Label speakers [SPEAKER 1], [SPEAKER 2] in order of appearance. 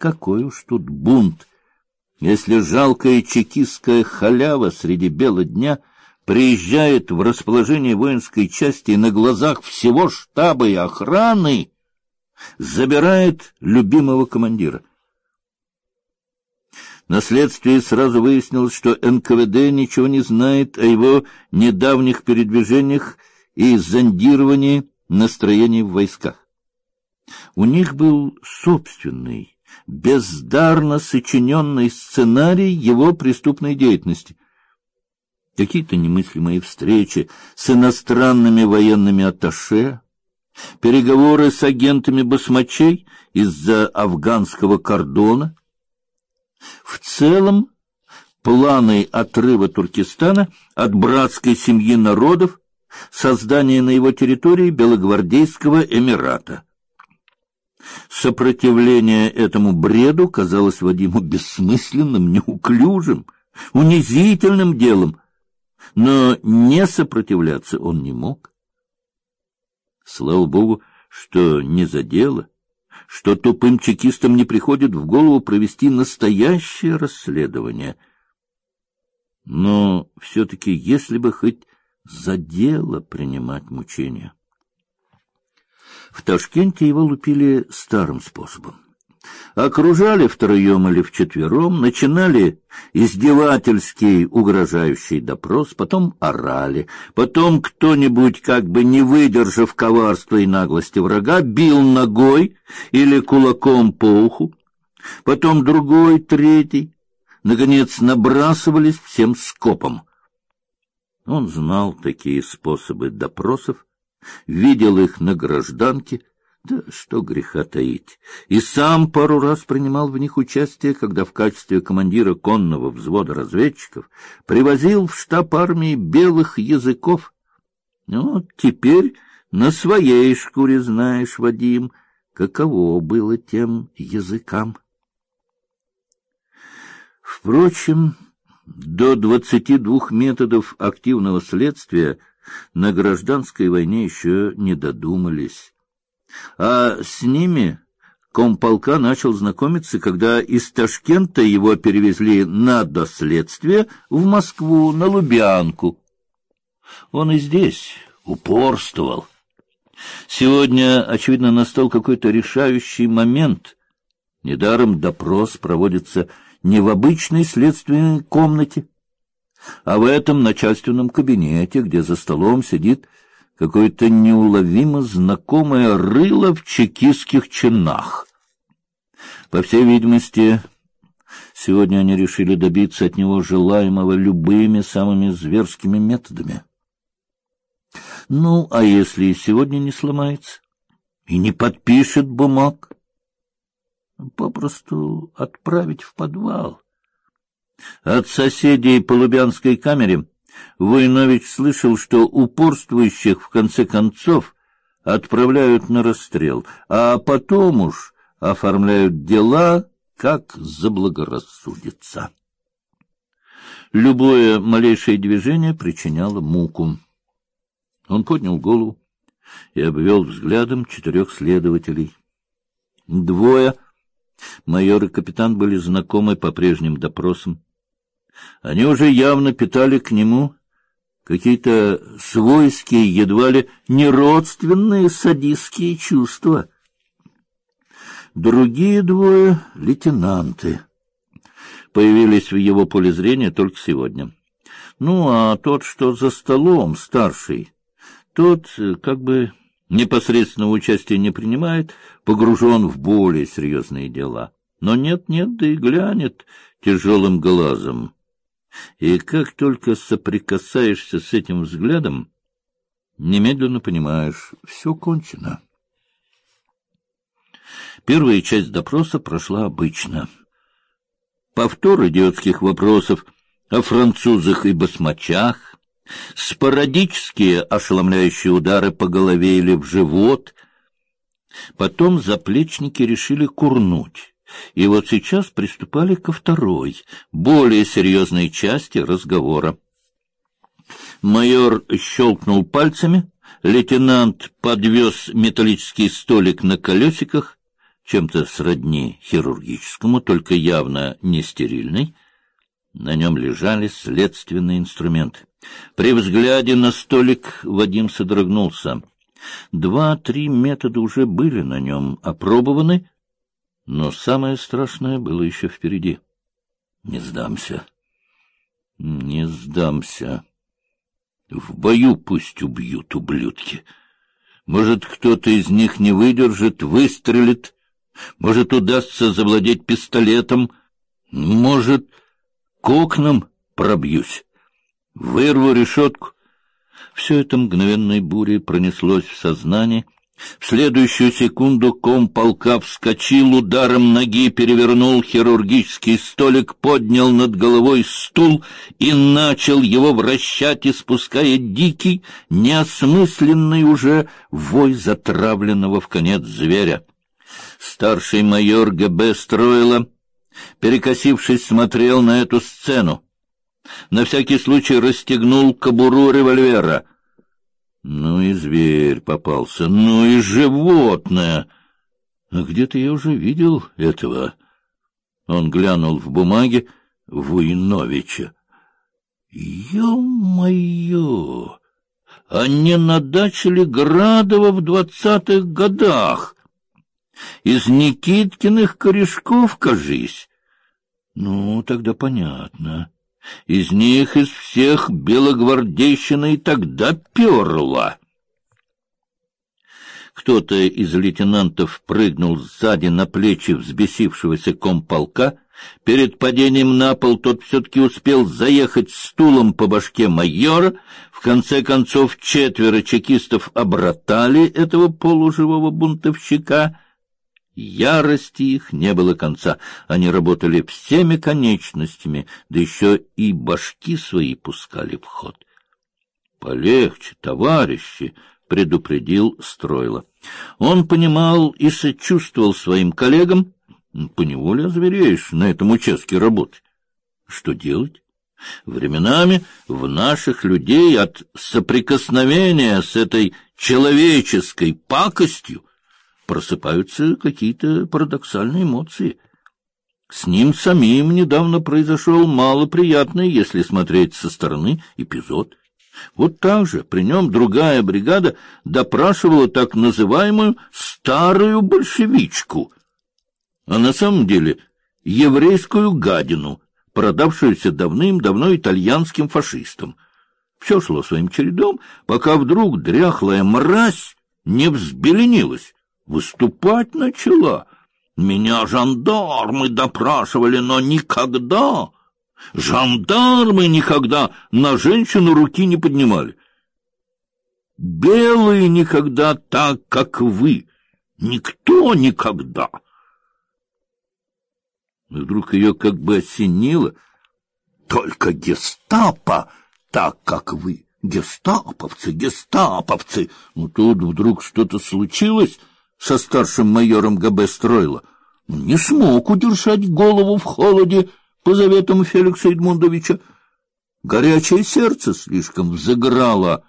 [SPEAKER 1] какой уж тут бунт, если жалкая чекистская халява среди бела дня приезжает в расположение воинской части на глазах всего штаба и охраны забирает любимого командира. На следствии сразу выяснилось, что НКВД ничего не знает о его недавних передвижениях и зондировании настроений в войсках. У них был собственный, бездарно сочиненный сценарий его преступной деятельности. Какие-то немыслимые встречи с иностранными военными атташе, переговоры с агентами басмачей из-за афганского кордона, в целом, планы отрыва Туркестана от братской семьи народов, создание на его территории белогвардейского эмирата. Сопротивление этому бреду казалось Вадиму бессмысленным, неуклюжим, унизительным делом, но не сопротивляться он не мог. Слава богу, что не за дело, что тупым чекистам не приходит в голову провести настоящее расследование. Но все-таки, если бы хоть за дело принимать мучения. В Ташкенте его лупили старым способом. Окружали втроем или вчетвером, начинали издевательский, угрожающий допрос, потом орали, потом кто-нибудь, как бы не выдержав коварства и наглости врага, бил ногой или кулаком по уху, потом другой, третий, наконец набрасывались всем скопом. Он знал такие способы допросов, видел их на гражданке, да что греха таить. И сам пару раз принимал в них участие, когда в качестве командира конного взвода разведчиков привозил в штаб армии белых языков. Ну, теперь на своей шкуре знаешь, Вадим, каково было тем языкам. Впрочем, до двадцати двух методов активного следствия на гражданской войне еще не додумались. А с ними комполка начал знакомиться, когда из Ташкента его перевезли на доследствие в Москву, на Лубянку. Он и здесь упорствовал. Сегодня, очевидно, настал какой-то решающий момент. Недаром допрос проводится не в обычной следственной комнате, а в этом начальственном кабинете, где за столом сидит какое-то неуловимо знакомое рыло в чекистских чинах. По всей видимости, сегодня они решили добиться от него желаемого любыми самыми зверскими методами. Ну, а если и сегодня не сломается и не подпишет бумаг, попросту отправить в подвал. От соседей по Лубянской камере Войнович слышал, что упорствующих в конце концов отправляют на расстрел, а потом уж оформляют дела, как заблагорассудится. Любое малейшее движение причиняло муку. Он поднял голову и обвел взглядом четырех следователей. Двое, майор и капитан, были знакомы по прежним допросам. Они уже явно питали к нему какие-то свойские, едва ли не родственные садистские чувства. Другие двое — лейтенанты. Появились в его поле зрения только сегодня. Ну, а тот, что за столом, старший, тот как бы непосредственного участия не принимает, погружен в более серьезные дела. Но нет-нет, да и глянет тяжелым глазом. И как только соприкасаешься с этим взглядом, немедленно понимаешь, все кончено. Первая часть допроса прошла обычно. Повтор идиотских вопросов о французах и басмачах, спорадические ошеломляющие удары по голове или в живот. Потом заплечники решили курнуть. И вот сейчас приступали ко второй, более серьезной части разговора. Майор щелкнул пальцами, лейтенант подвез металлический столик на колесиках, чем-то сродни хирургическому, только явно не стерильный. На нем лежали следственные инструменты. При взгляде на столик Вадим содрогнулся. Два-три метода уже были на нем опробованы, но самое страшное было еще впереди. Не сдамся. Не сдамся. В бою пусть убьют ублюдки. Может, кто-то из них не выдержит, выстрелит. Может, удастся завладеть пистолетом. Может, к окнам пробьюсь. Вырву решетку. Все это мгновенной бурей пронеслось в сознании. В следующую секунду ком полка вскочил ударом ноги, перевернул хирургический столик, поднял над головой стул и начал его вращать, испуская дикий, неосмысленный уже вой затравленного в конец зверя. Старший майор ГБ Строила, перекосившись, смотрел на эту сцену. На всякий случай расстегнул кобуру револьвера. Ну и зверь попался, ну и животное. А где-то я уже видел этого. Он глянул в бумаге Вуйновича. Ё-моё! А не на даче ли Градова в двадцатых годах? Из Никиткиных корешков, кажись. Ну, тогда понятно. Из них из всех белогвардейщина и тогда перла. Кто-то из лейтенантов прыгнул сзади на плечи взбесившегося комполка. Перед падением на пол тот все-таки успел заехать стулом по башке майора. В конце концов четверо чекистов обратали этого полуживого бунтовщика — Ярости их не было конца. Они работали всеми конечностями, да еще и башки свои пускали в ход. Полегче, товарищи, предупредил Стройло. Он понимал и сочувствовал своим коллегам. Поневоле озвереешь на этом участке работы. Что делать? Временами в наших людей от соприкосновения с этой человеческой пакостью просыпаются какие-то парадоксальные эмоции. С ним самим недавно произошел малоприятный, если смотреть со стороны, эпизод. Вот так же при нем другая бригада допрашивала так называемую старую большевичку, а на самом деле еврейскую гадину, продавшуюся давным-давно итальянским фашистам. Все шло своим чередом, пока вдруг дряхлая мразь не взбеленилась выступать начала. Меня жандармы допрашивали, но никогда, жандармы никогда на женщину руки не поднимали. Белые никогда так, как вы, никто никогда. И вдруг ее как бы осенило, только гестапо так, как вы. Гестаповцы, гестаповцы. Ну тут вдруг что-то случилось, со старшим майором ГБ Стройла, не смог удержать голову в холоде по заветам Феликса Эдмундовича. Горячее сердце слишком взыграло